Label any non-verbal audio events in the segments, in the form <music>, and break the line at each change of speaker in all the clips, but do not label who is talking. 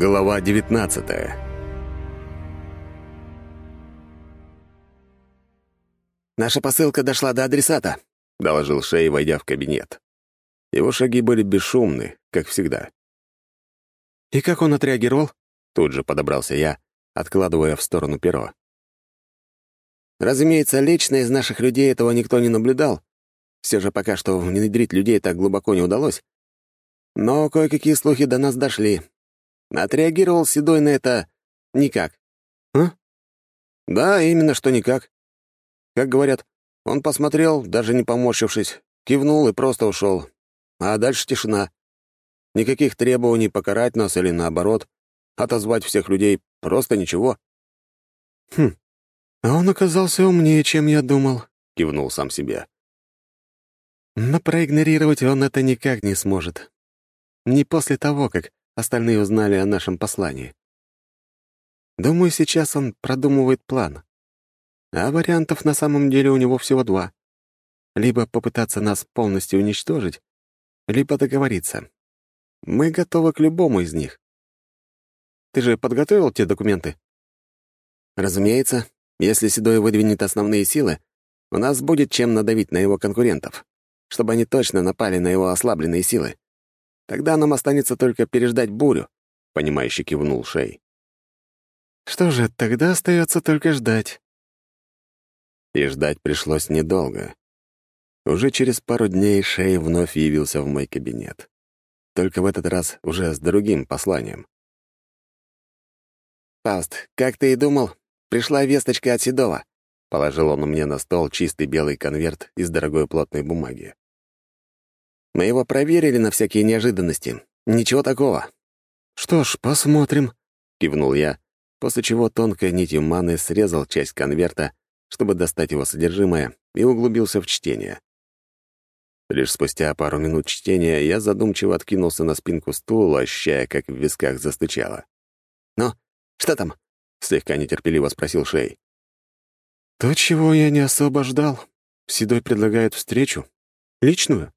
Глава 19
«Наша посылка дошла до адресата», — доложил Шей, войдя в кабинет.
Его шаги были бесшумны, как всегда.
«И как он отреагировал?»
Тут же подобрался я, откладывая в сторону перо.
«Разумеется, лично из наших людей этого никто не наблюдал. Все же пока что внедрить людей так глубоко не удалось. Но кое-какие слухи до нас дошли. Отреагировал Седой на это никак.
А?
Да, именно что никак. Как говорят, он посмотрел, даже не поморщившись, кивнул и просто ушел. А дальше тишина. Никаких требований покарать нас или наоборот, отозвать всех людей, просто ничего.
«Хм, а он оказался умнее, чем я думал», — кивнул сам себе. «Но проигнорировать он это никак не сможет. Не после того, как остальные узнали о нашем послании. Думаю, сейчас он продумывает план. А вариантов на самом деле у него всего два. Либо попытаться нас полностью уничтожить, либо договориться. Мы готовы к любому из них. Ты же подготовил те документы?
Разумеется, если Седой выдвинет основные силы, у нас будет чем надавить на его конкурентов, чтобы они точно напали на его ослабленные силы. Тогда нам останется только переждать бурю», — понимающе кивнул Шей.
«Что же, тогда остается только ждать».
И ждать пришлось недолго. Уже через пару дней Шей вновь явился в мой кабинет. Только в этот раз уже с другим посланием. «Фауст, как ты и думал, пришла весточка от Седова», — положил он мне на стол чистый белый конверт из дорогой плотной бумаги. Мы его проверили на всякие неожиданности. Ничего такого».
«Что ж, посмотрим», —
кивнул я, после чего тонкой нитью маны срезал часть конверта, чтобы достать его содержимое, и углубился в чтение. Лишь спустя пару минут чтения я задумчиво откинулся на спинку стула, ощущая, как в висках застучало. «Ну, что там?» — слегка нетерпеливо спросил Шей.
«То, чего я не особо ждал. Седой предлагает встречу. Личную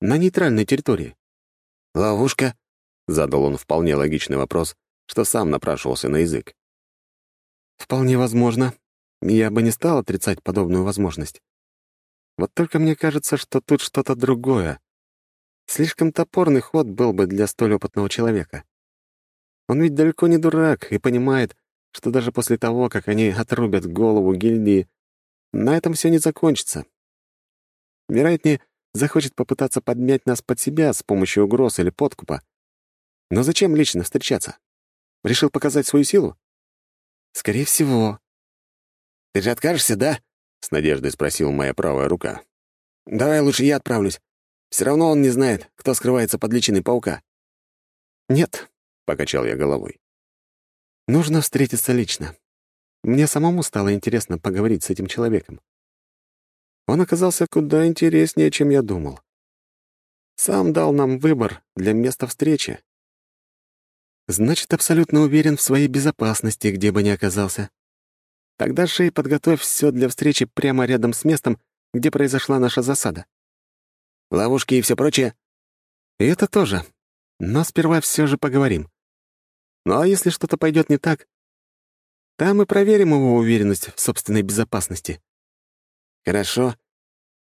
на нейтральной территории.
«Ловушка?»
— задал он вполне логичный вопрос, что сам напрашивался на язык. «Вполне возможно. Я бы не стал отрицать подобную возможность. Вот только мне кажется, что тут что-то другое. Слишком топорный ход был бы для столь опытного человека. Он ведь далеко не дурак и понимает, что даже после того, как они отрубят голову гильдии, на этом все не закончится. Вероятнее, захочет попытаться подмять нас под себя с помощью угроз или подкупа. Но зачем лично встречаться? Решил показать свою силу? Скорее всего.
«Ты же откажешься, да?» — с надеждой спросила моя правая рука. «Давай лучше я отправлюсь. Все равно он не знает, кто скрывается под личиной паука».
«Нет», — покачал я головой. «Нужно встретиться лично. Мне самому стало интересно поговорить с этим человеком. Он оказался куда интереснее, чем я думал. Сам дал нам выбор для места встречи. Значит, абсолютно уверен в своей безопасности, где бы ни оказался. Тогда, Шей, подготовь все для встречи прямо рядом с местом, где произошла наша засада.
Ловушки и все прочее?
И это тоже. Но сперва все же поговорим. Ну а если что-то пойдет не так, там и проверим его уверенность в собственной безопасности.
«Хорошо.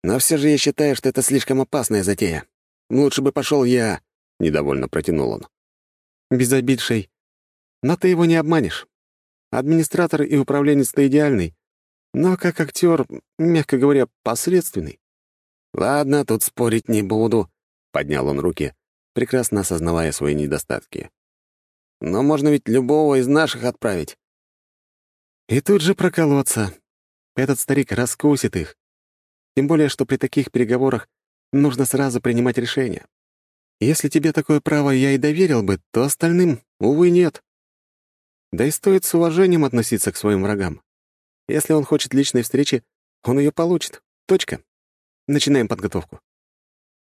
Но все же я считаю, что это слишком опасная затея. Лучше бы пошел я...» — недовольно протянул он.
«Без обид. Но ты его не обманешь. Администратор и управленец-то идеальный, но как актер, мягко говоря, посредственный».
«Ладно, тут спорить не буду», — поднял он руки, прекрасно осознавая свои недостатки. «Но можно ведь любого из наших отправить».
И тут же проколоться, этот старик раскусит их. Тем более, что при таких переговорах нужно сразу принимать решение. Если тебе такое право я и доверил бы, то остальным, увы, нет. Да и стоит с уважением относиться к своим врагам. Если он хочет личной встречи, он ее получит. Точка. Начинаем подготовку.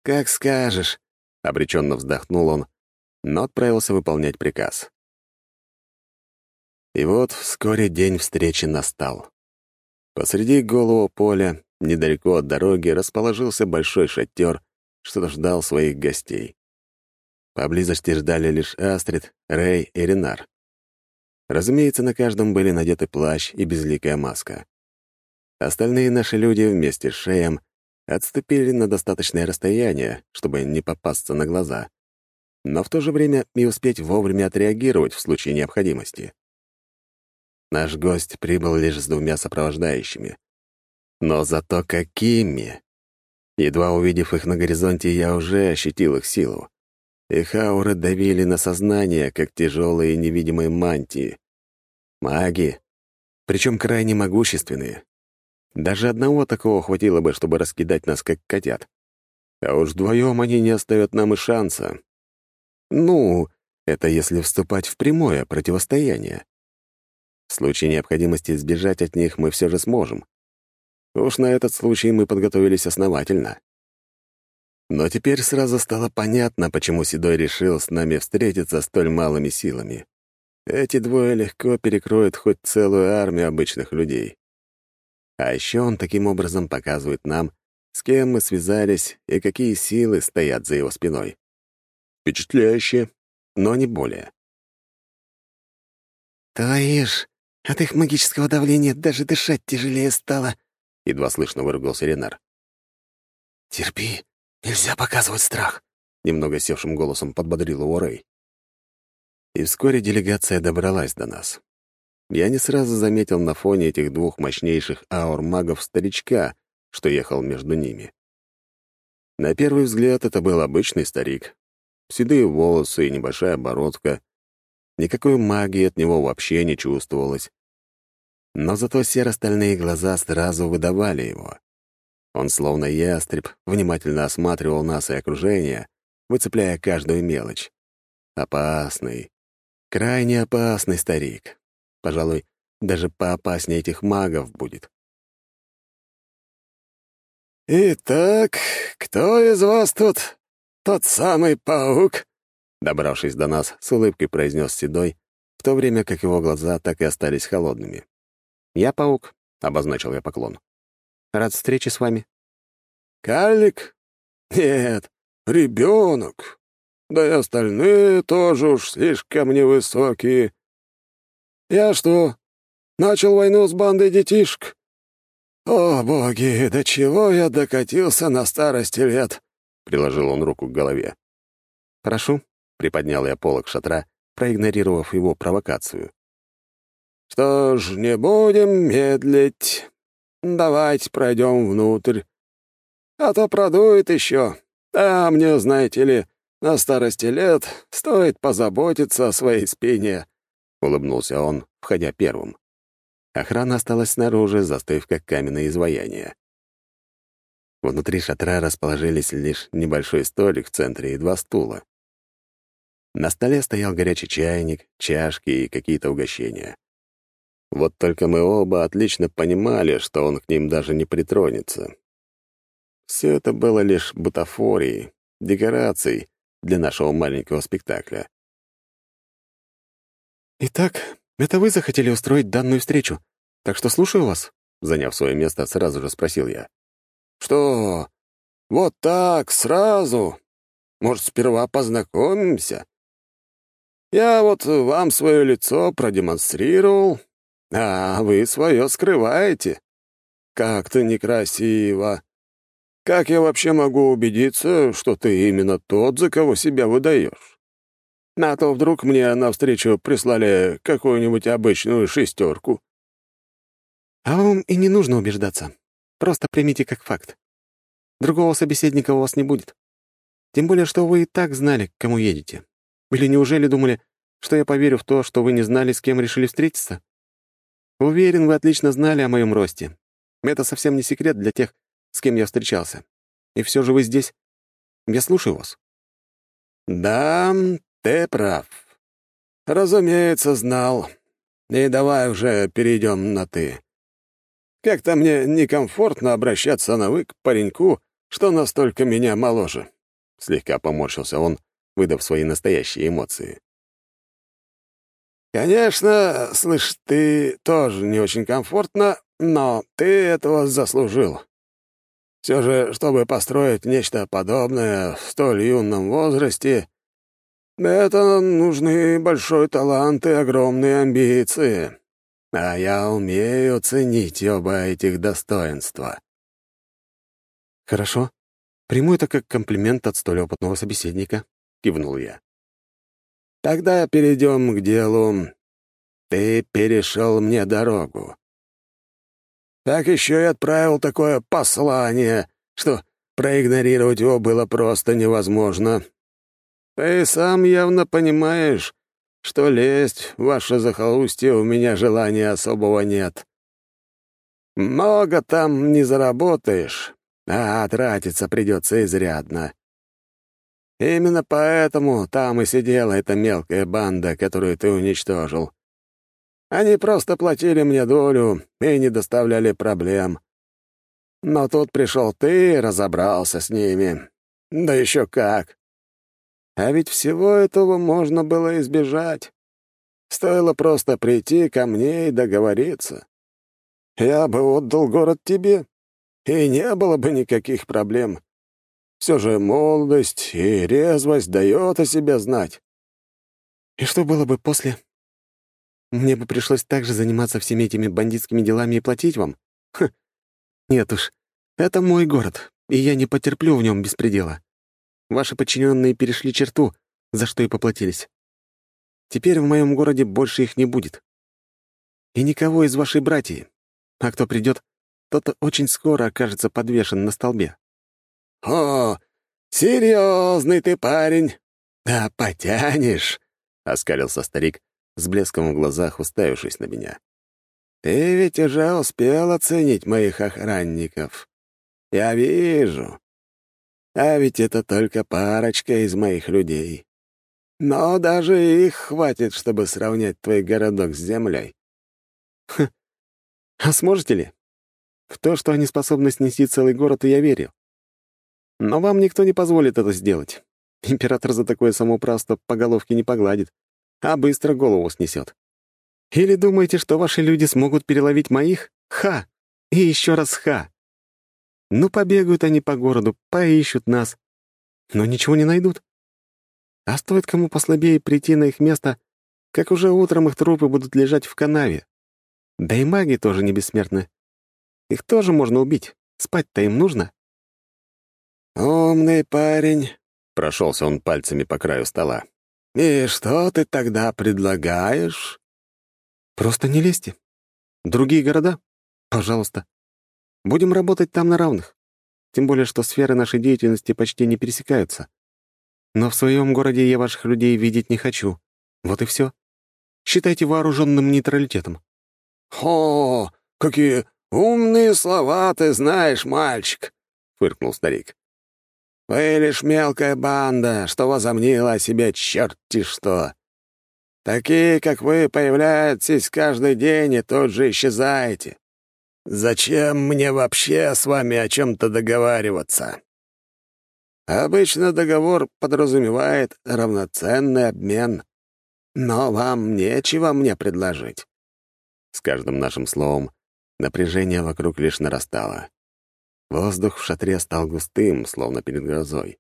«Как скажешь», — обреченно вздохнул он, но отправился выполнять приказ. И вот вскоре день встречи настал. Посреди голого поля, недалеко от дороги, расположился большой шатер, что ждал своих гостей.
Поблизости ждали лишь Астрид, Рэй и Ренар. Разумеется, на каждом были надеты плащ и безликая маска. Остальные наши люди вместе с Шеем отступили на достаточное расстояние, чтобы не попасться на глаза, но в то же время и успеть вовремя отреагировать в случае необходимости. Наш гость прибыл лишь с двумя сопровождающими. Но зато какими! Едва увидев их на горизонте, я уже ощутил их силу. Их ауры давили на сознание, как тяжелые невидимые мантии. Маги, причем крайне могущественные. Даже одного такого хватило бы, чтобы раскидать нас, как котят. А уж вдвоем они не оставят нам и шанса. Ну, это если вступать в прямое противостояние. Случае необходимости сбежать от них мы все же сможем. Уж на этот случай мы подготовились основательно. Но теперь сразу стало понятно, почему Седой решил с нами встретиться столь малыми силами. Эти двое легко перекроют хоть целую армию обычных людей. А еще он таким образом показывает нам, с кем мы связались и какие силы стоят за его спиной. Впечатляюще, но не более.
«Твои ж, от их магического давления даже дышать тяжелее стало», — едва слышно выругался Ренар. «Терпи, нельзя показывать страх», — немного севшим голосом подбодрил его Рэй.
И вскоре делегация добралась до нас. Я не сразу заметил на фоне этих двух мощнейших аур-магов старичка, что ехал между ними. На первый взгляд это был обычный старик. Седые волосы и небольшая бородка. Никакой магии от него вообще не чувствовалось. Но зато серо-стальные глаза сразу выдавали его. Он, словно ястреб, внимательно осматривал нас и окружение, выцепляя каждую мелочь. Опасный, крайне опасный старик. Пожалуй, даже поопаснее этих магов будет.
«Итак, кто из вас тут тот самый паук?»
Добравшись до нас, с улыбкой произнес Седой, в то время как его глаза так и остались холодными.
«Я паук», — обозначил я поклон. «Рад встрече с вами».
«Калик? Нет, ребенок. Да и остальные тоже уж слишком невысокие. Я что, начал войну с бандой детишек? О, боги, до чего я докатился на старости лет?» Приложил он руку к голове.
«Прошу», — приподнял я полок шатра, проигнорировав его провокацию.
«Что ж, не будем медлить. Давайте пройдем внутрь. А то продует еще. А мне, знаете ли, на старости лет стоит позаботиться о своей спине.
— улыбнулся он, входя первым. Охрана осталась снаружи, застыв как каменное изваяние. Внутри шатра расположились лишь небольшой столик в центре и два стула. На столе стоял горячий чайник, чашки и какие-то угощения. Вот только мы оба отлично понимали, что он к ним даже не притронется. Все это было лишь бутафорией, декорацией для нашего маленького спектакля.
«Итак, это вы захотели устроить данную встречу, так что слушаю вас»,
заняв свое место, сразу же спросил я.
«Что? Вот так, сразу? Может, сперва познакомимся? Я вот вам свое лицо продемонстрировал, а вы свое скрываете. Как-то некрасиво. Как я вообще могу убедиться, что ты именно тот, за кого себя выдаешь? А то вдруг мне навстречу прислали какую-нибудь обычную шестерку.
А вам и не нужно убеждаться. Просто примите как факт. Другого собеседника у вас не будет. Тем более, что вы и так знали, к кому едете. Или неужели думали, что я поверю в то, что вы не знали, с кем решили встретиться? Уверен, вы отлично знали о моем росте. Это совсем не секрет для тех, с кем я встречался. И все же вы здесь. Я слушаю вас.
«Да, «Ты прав. Разумеется, знал. И давай уже перейдем на «ты». Как-то мне некомфортно обращаться на «вы» к пареньку, что настолько меня моложе».
Слегка поморщился он, выдав свои настоящие эмоции.
«Конечно, слышь, ты тоже не очень комфортно, но ты этого заслужил. Все же, чтобы построить нечто подобное в столь юном возрасте, Это нужны большой талант и огромные амбиции. А я умею ценить оба этих достоинства.
Хорошо. Приму это как комплимент от столь опытного собеседника, кивнул я.
Тогда перейдем к делу. Ты перешел мне дорогу. Так еще и отправил такое послание, что проигнорировать его было просто невозможно. Ты сам явно понимаешь, что лезть в ваше захолустье у меня желания особого нет. Много там не заработаешь, а тратиться придется изрядно. Именно поэтому там и сидела эта мелкая банда, которую ты уничтожил. Они просто платили мне долю и не доставляли проблем. Но тут пришел ты и разобрался с ними. Да еще как. А ведь всего этого можно было избежать. Стоило просто прийти ко мне и договориться. Я бы отдал город тебе, и не было бы никаких проблем. Все же молодость и резвость дает о себе знать.
И что было бы после? Мне бы пришлось также заниматься всеми этими бандитскими делами и платить вам? Хм. Нет уж, это мой город, и я не потерплю в нем беспредела. Ваши подчиненные перешли черту, за что и поплатились. Теперь в моем городе больше их не будет. И никого из вашей братьи. А кто придет, тот очень скоро окажется подвешен на столбе.
«О, серьезный ты парень! Да потянешь!» — оскалился старик, с блеском в глазах уставившись на меня. «Ты ведь уже успел оценить моих охранников. Я вижу. А ведь это только парочка из моих людей. Но даже их хватит, чтобы сравнять твой городок с землей.
Хм. А сможете ли? В то, что они способны снести целый город, я верю. Но вам никто не позволит это сделать. Император за такое самоуправство по головке не погладит, а быстро голову снесет. Или думаете, что ваши люди смогут переловить моих? Ха! И еще раз ха! Ну, побегают они по городу, поищут нас, но ничего не найдут. А стоит кому послабее прийти на их место, как уже утром их трупы будут лежать в канаве. Да и маги тоже не бессмертны. Их тоже можно убить. Спать-то им нужно.
«Умный парень», — прошелся он пальцами по краю стола. «И что ты тогда предлагаешь?»
«Просто не лезьте. Другие города? Пожалуйста. Будем работать там на равных. Тем более, что сферы нашей деятельности почти не пересекаются. Но в своем городе я ваших людей видеть не хочу. Вот и все. Считайте вооруженным нейтралитетом».
«О, какие умные слова ты знаешь, мальчик!» — фыркнул старик. «Вы лишь мелкая банда, что возомнила о себе черти что. Такие, как вы, появляетесь каждый день и тут же исчезаете. Зачем мне вообще с вами о чем-то договариваться? Обычно договор подразумевает равноценный обмен, но вам нечего мне предложить.
С каждым нашим словом напряжение вокруг лишь нарастало. Воздух в шатре стал густым, словно перед грозой.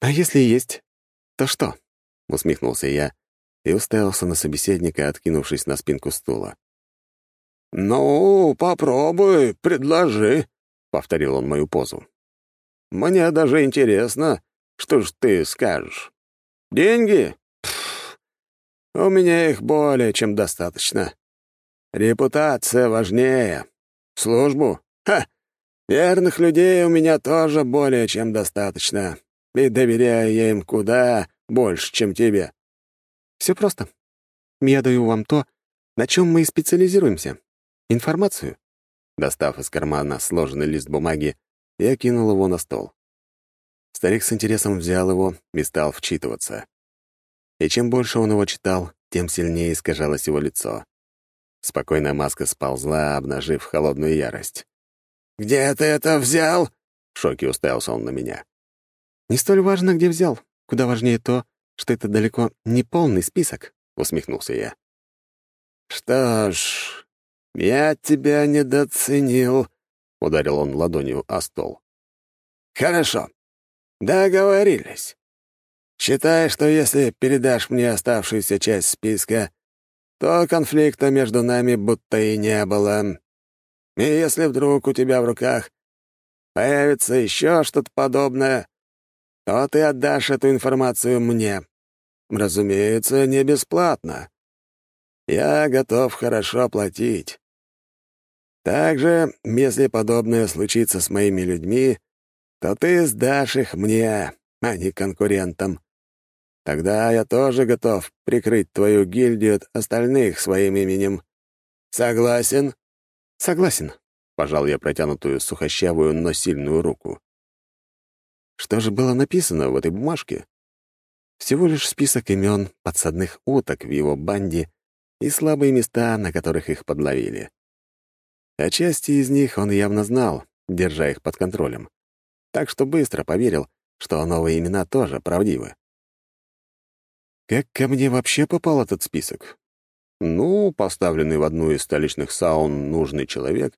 «А если есть, то что?»
— усмехнулся я и уставился на собеседника, откинувшись на спинку стула.
«Ну, попробуй, предложи», — повторил он мою позу. «Мне даже интересно, что ж ты скажешь. Деньги? Пфф, у меня их более чем достаточно. Репутация важнее. Службу? Верных людей у меня тоже более чем достаточно. И доверяю я им куда больше, чем тебе».
Все просто. Я даю вам то, на чем мы и специализируемся. Информацию.
Достав из кармана сложенный лист бумаги, я кинул его на стол. Старик с интересом взял его и стал вчитываться. И чем больше он его читал, тем сильнее искажалось его лицо. Спокойная маска сползла, обнажив холодную ярость.
«Где ты это взял?»
— в шоке уставился он на меня.
«Не столь важно, где взял. Куда важнее то, что это далеко не полный список», — усмехнулся я.
«Что ж, я тебя недооценил», — ударил он ладонью о стол. «Хорошо. Договорились. Считай, что если передашь мне оставшуюся часть списка, то конфликта между нами будто и не было. И если вдруг у тебя в руках появится еще что-то подобное, то ты отдашь эту информацию мне. Разумеется, не бесплатно. Я готов хорошо платить. Также, если подобное случится с моими людьми, то ты сдашь их мне, а не конкурентам. Тогда я тоже готов прикрыть твою гильдию от остальных своим именем. Согласен?»
«Согласен», — пожал я протянутую сухощавую, но сильную руку. Что же было написано в этой бумажке? Всего лишь список имен подсадных уток в его банде и слабые места, на которых их подловили. О части из них он явно знал, держа их под контролем. Так что быстро поверил, что новые имена тоже правдивы. Как ко мне вообще попал этот список? Ну, поставленный в одну из столичных саун нужный человек,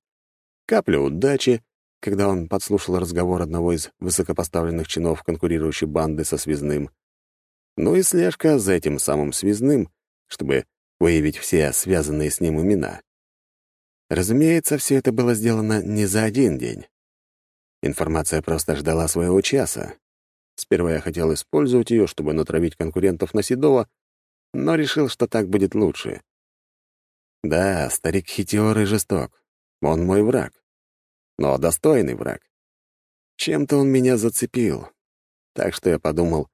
капля удачи, когда он подслушал разговор одного из высокопоставленных чинов конкурирующей банды со связным, ну и слежка за этим самым связным, чтобы выявить все связанные с ним имена. Разумеется, все это было сделано не за один день. Информация просто ждала своего часа, Сперва я хотел использовать ее, чтобы натравить конкурентов на Седова, но решил, что так будет лучше. Да, старик хитер и жесток. Он мой враг. Но достойный враг. Чем-то он меня зацепил. Так что я подумал,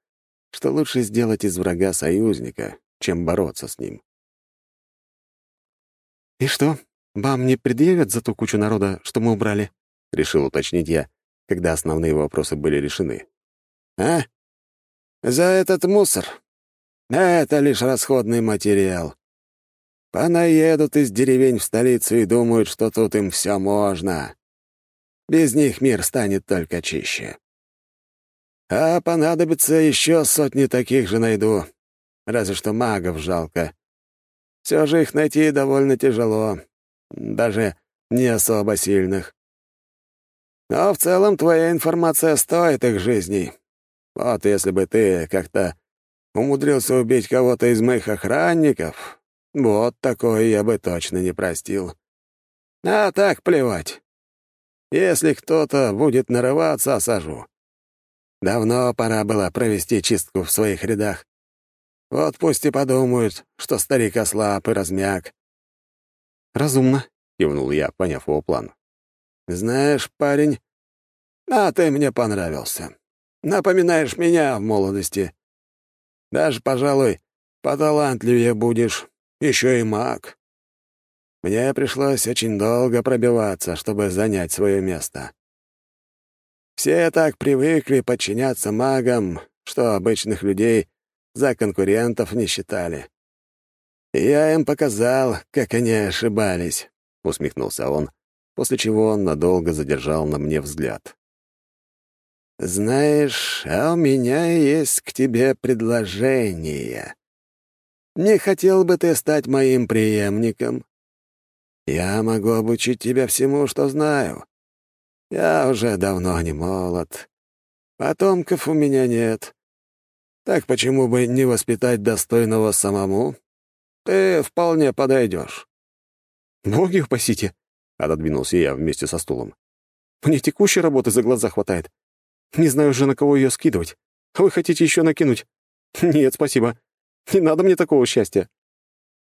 что лучше сделать из врага союзника, чем бороться с ним. «И что, вам не предъявят за ту кучу народа, что мы убрали?» — решил уточнить я, когда основные вопросы были решены.
А? За этот мусор? Это лишь расходный материал. Понаедут из деревень в столицу и думают, что тут им все можно. Без них мир станет только чище. А понадобится еще сотни таких же найду. Разве что магов жалко. Все же их найти довольно тяжело. Даже не особо сильных. Но в целом твоя информация стоит их жизней. Вот если бы ты как-то умудрился убить кого-то из моих охранников, вот такое я бы точно не простил. А так плевать. Если кто-то будет нарываться, осажу. Давно пора было провести чистку в своих рядах. Вот пусть и подумают, что старик ослаб и размяк.
«Разумно», — кивнул я, поняв его план.
«Знаешь, парень, а ты мне понравился. Напоминаешь меня в молодости. Даже, пожалуй, поталантливее будешь, еще и маг. Мне пришлось очень долго пробиваться, чтобы занять свое место. Все так привыкли подчиняться магам, что обычных людей за конкурентов не считали. И я им показал, как они ошибались, — усмехнулся он, после чего он надолго задержал на мне взгляд. «Знаешь, а у меня есть к тебе предложение. Не хотел бы ты стать моим преемником? Я могу обучить тебя всему, что знаю. Я уже давно не молод. Потомков у меня нет. Так почему бы не воспитать достойного самому? Ты вполне подойдешь».
«Боги упасите!» — отодвинулся я вместе со стулом. «Мне текущей работы за глаза хватает. Не знаю уже, на кого ее скидывать. А вы хотите еще накинуть? Нет, спасибо. <laughs> Не надо мне такого счастья.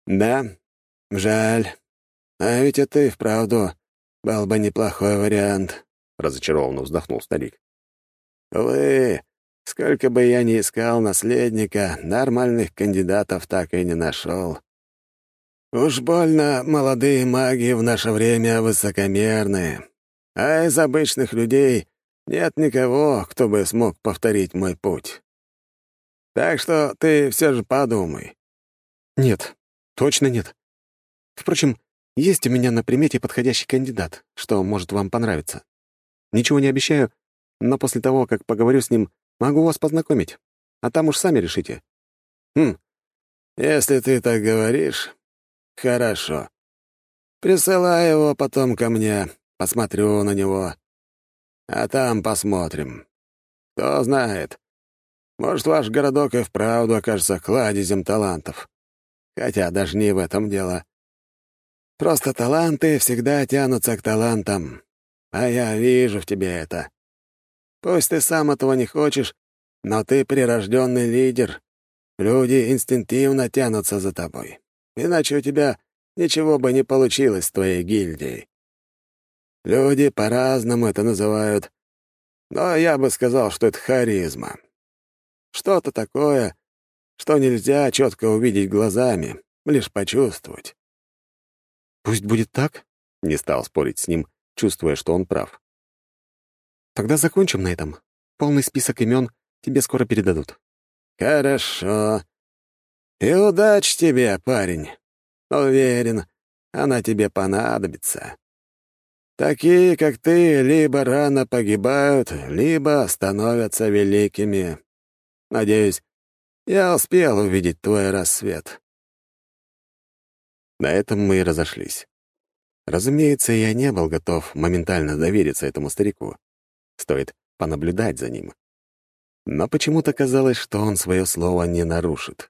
Да, жаль. А ведь это и вправду был бы неплохой вариант, — разочарованно вздохнул старик. Вы, сколько бы я ни искал наследника, нормальных кандидатов так и не нашел. Уж больно молодые маги в наше время высокомерные, а из обычных людей нет никого, кто бы смог повторить мой путь. Так что ты все же подумай».
«Нет, точно нет. Впрочем, есть у меня на примете подходящий кандидат, что может вам понравиться. Ничего не обещаю, но после того, как поговорю с ним, могу вас познакомить. А там уж сами решите».
«Хм, если ты так говоришь, хорошо. Присылай его потом ко мне, посмотрю на него. А там посмотрим. Кто знает. Может, ваш городок и вправду окажется кладезем талантов. Хотя даже не в этом дело. Просто таланты всегда тянутся к талантам. А я вижу в тебе это. Пусть ты сам этого не хочешь, но ты прирожденный лидер. Люди инстинктивно тянутся за тобой. Иначе у тебя ничего бы не получилось с твоей гильдией. Люди по-разному это называют, но я бы сказал, что это харизма. Что-то такое, что нельзя четко увидеть глазами, лишь почувствовать.
«Пусть будет так», — не стал спорить с ним, чувствуя, что он прав. «Тогда закончим на этом. Полный список имен тебе скоро передадут».
«Хорошо. И удачи тебе, парень. Уверен, она тебе понадобится. Такие, как ты, либо рано погибают, либо становятся великими. Надеюсь, я успел увидеть твой рассвет».
На этом мы и разошлись. Разумеется, я не был готов моментально довериться этому старику. Стоит понаблюдать за ним. Но почему-то казалось, что он свое слово не нарушит.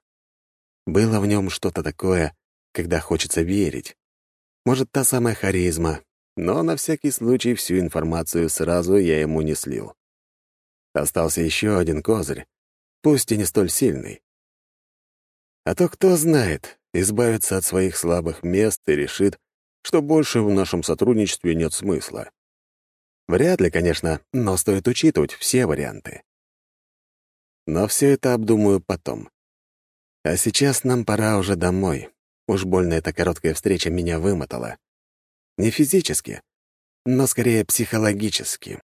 Было в нем что-то такое, когда хочется верить. Может, та самая харизма, но на всякий случай всю информацию сразу я ему не слил. Остался еще один козырь, пусть и не столь сильный. А то кто знает, избавится от своих слабых мест и решит, что больше в нашем сотрудничестве нет смысла. Вряд ли, конечно, но стоит учитывать все варианты. Но все это обдумаю потом. А сейчас нам пора уже домой. Уж больно эта короткая встреча меня вымотала. Не физически, но скорее психологически.